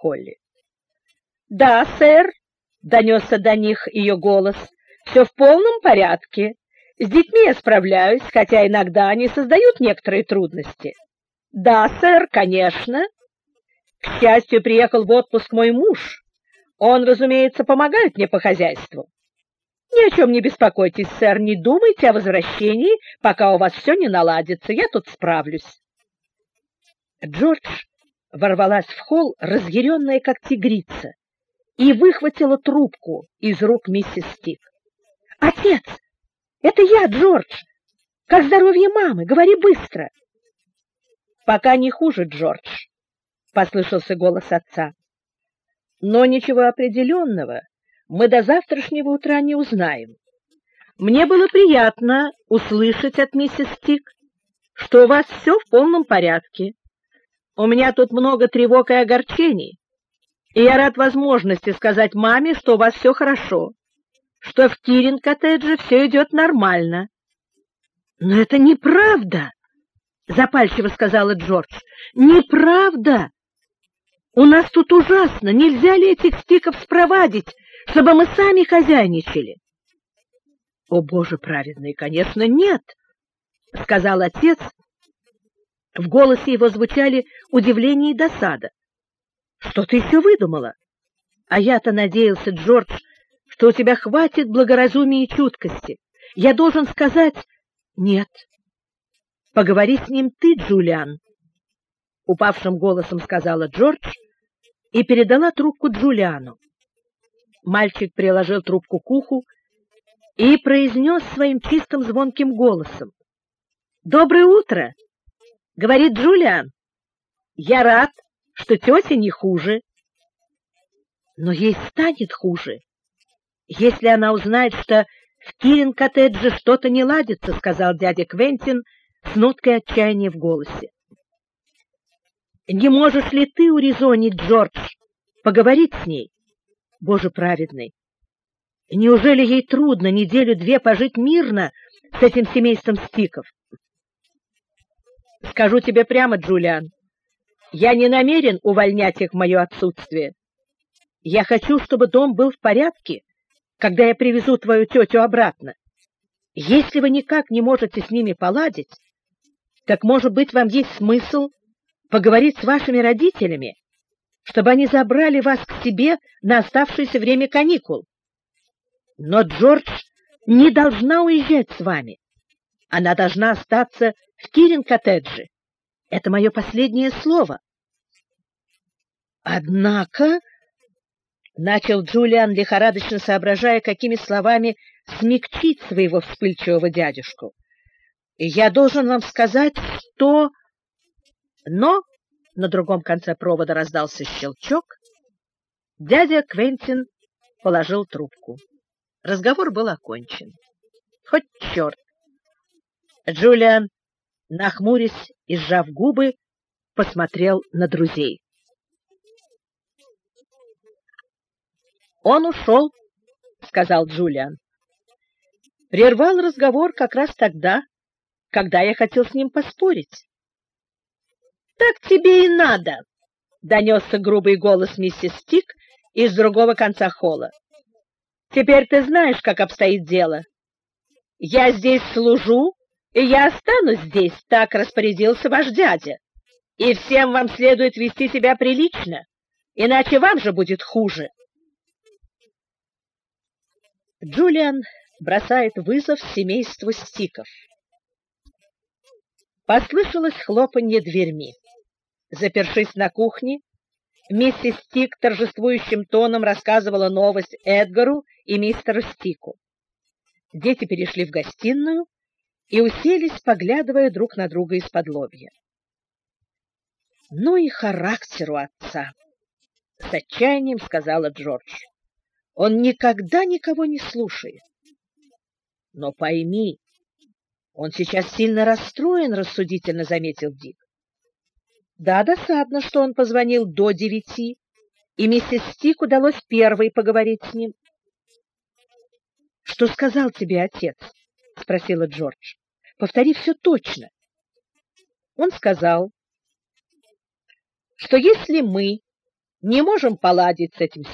холле. "Да, сэр", донесся до них ее голос. «Все в полном порядке. С детьми я справляюсь, хотя иногда они создают некоторые трудности". "Да, сэр, конечно". К счастью, приехал в отпуск мой муж. Он, разумеется, помогает мне по хозяйству. Ни о чем не беспокойтесь, сэр, не думайте о возвращении, пока у вас все не наладится. Я тут справлюсь. Джордж ворвалась в холл, разъяренная как тигрица, и выхватила трубку из рук миссис Стик. Отец, это я, Джордж. Как здоровье мамы? Говори быстро. Пока не хуже, Джордж, послышался голос отца. Но ничего определенного мы до завтрашнего утра не узнаем. Мне было приятно услышать от миссис Тик, что у вас все в полном порядке. У меня тут много тревог и огорчений, и я рад возможности сказать маме, что у вас все хорошо, что в Кирин-коттедже все идет нормально. Но это неправда, запальчиво сказала Джордж. Неправда. У нас тут ужасно. Нельзя ли этих стиков спровадить, чтобы мы сами хозяйничали? О, Боже праведный, конечно, нет, сказал отец. В голосе его звучали удивление и досада. Что ты еще выдумала? А я-то надеялся, Джордж, что у тебя хватит благоразумия и чуткости. Я должен сказать: "Нет". Поговори с ним ты, Джулиан упавшим голосом сказала Джордж и передала трубку Джулиану. Мальчик приложил трубку к уху и произнес своим чистым звонким голосом: "Доброе утро", говорит Джулиан. "Я рад, что тётя не хуже. Но ей станет хуже, если она узнает, что в Кирин-коттедже что-то не ладится", сказал дядя Квентин с ноткой отчаяния в голосе. Не можешь ли ты урезонить Джордж, поговорить с ней? Боже праведный! Неужели ей трудно неделю-две пожить мирно с этим семейством стиков? Скажу тебе прямо, Джулиан, я не намерен увольнять их в мое отсутствие. Я хочу, чтобы дом был в порядке, когда я привезу твою тетю обратно. Если вы никак не можете с ними поладить, так, может быть, вам есть смысл поговорить с вашими родителями, чтобы они забрали вас к себе на оставшееся время каникул. Но Джордж не должна уезжать с вами. Она должна остаться в Кирин-коттедже. Это мое последнее слово. Однако, начал Джулиан, лихорадочно соображая, какими словами смягчить своего вспыльчивого дядюшку. Я должен вам сказать, что но на другом конце провода раздался щелчок. Дядя Квентин положил трубку. Разговор был окончен. Хоть черт! Джулиан, нахмурясь и сжав губы, посмотрел на друзей. Он ушел, сказал Джулиан. Прервал разговор как раз тогда, когда я хотел с ним поспорить. Так тебе и надо, донесся грубый голос миссис Стик из другого конца холла. Теперь ты знаешь, как обстоит дело. Я здесь служу, и я останусь здесь, так распорядился ваш дядя. И всем вам следует вести себя прилично, иначе вам же будет хуже. Джулиан бросает вызов семейству Стиков. Послышалось хлопанье дверьми. Запершись на кухне, миссис Стик торжествующим тоном рассказывала новость Эдгару и мистеру Стику. Дети перешли в гостиную и уселись, поглядывая друг на друга из-под лобья. Ну и характер у отца, с отчаянием сказала Джордж. Он никогда никого не слушает. Но пойми, он сейчас сильно расстроен, рассудительно заметил Дик. Да, досадно, что он позвонил до девяти, и миссис Стик удалось первой поговорить с ним. Что сказал тебе отец? Спросила Джордж. Повтори все точно. Он сказал, что если мы не можем поладить с этим